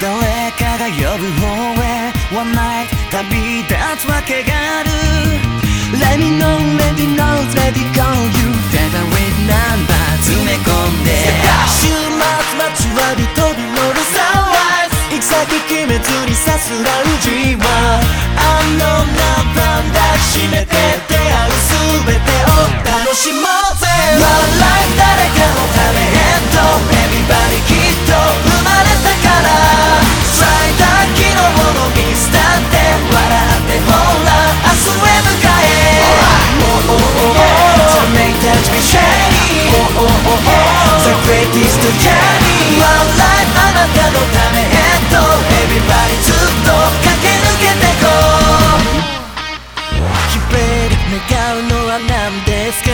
誰かが呼ぶ方へワンナイト旅立つわけがある先にさすらう自あの名ン抱ーしめてた願うのは何ですか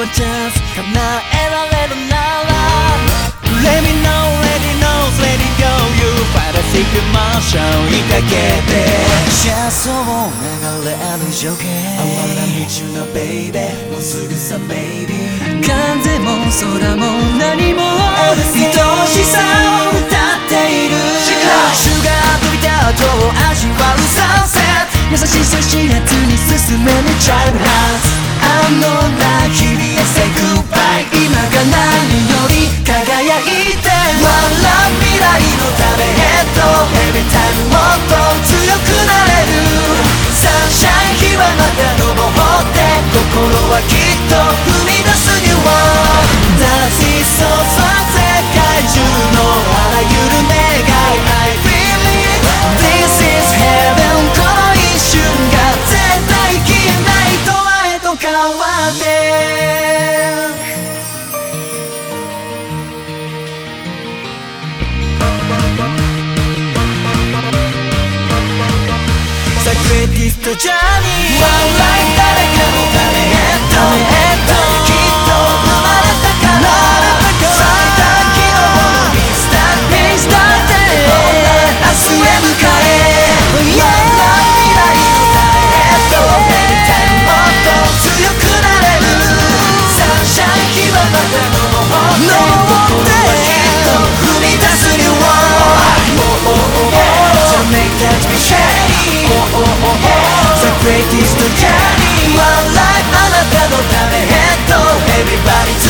ワンチャンス叶えられるなら Let me know, let me know, let me go You fantastic emotion 追いかけてシャソを流れる情景 I wanna meet baby もうすぐさ baby 完も空も何も愛しさ shine hot I know with his to journey. One life. ためヘッドヘビバディ